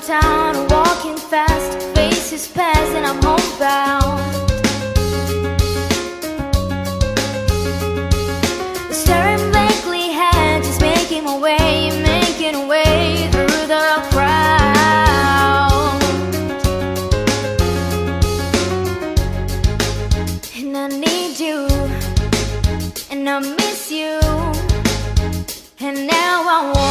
downtown, walking fast, faces pass, and I'm homebound. Staring blankly ahead, just making my way, making a way through the crowd. And I need you, and I miss you, and now I wonder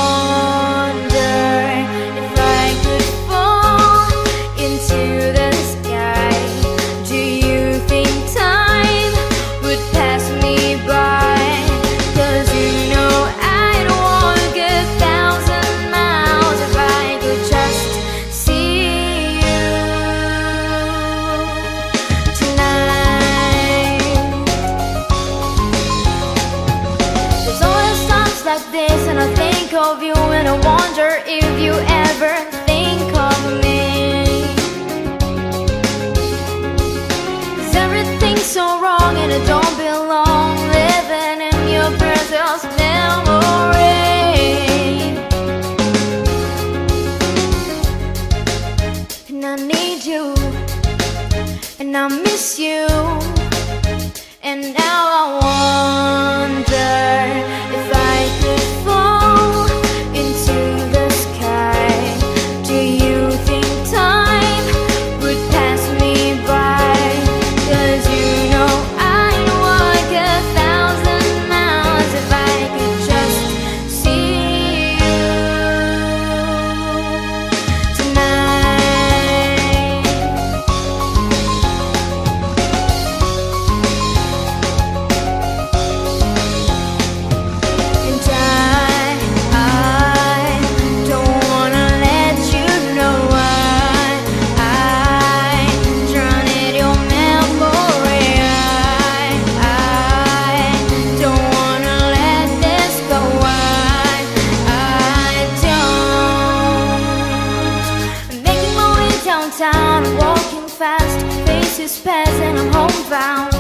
think of you, and I wonder if you ever think of me. Cause everything's so wrong, and I don't belong living in your precious memory. And I need you, and I miss you. And now I wonder is and I'm homebound.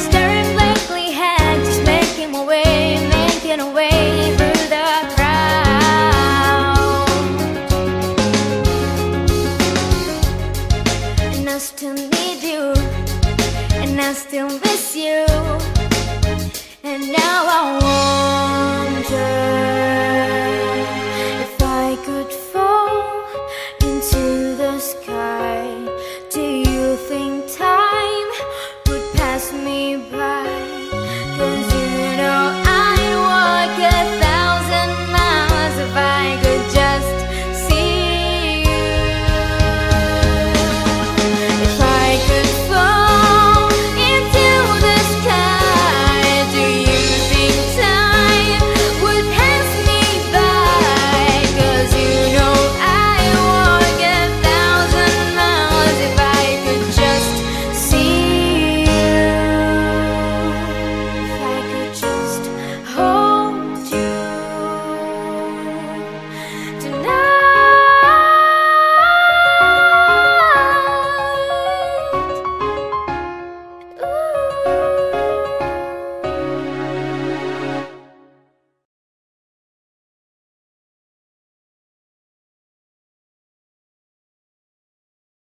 Staring blankly ahead, just making my way, making a way through the crowd. And I still need you, and I still miss you, and now I want.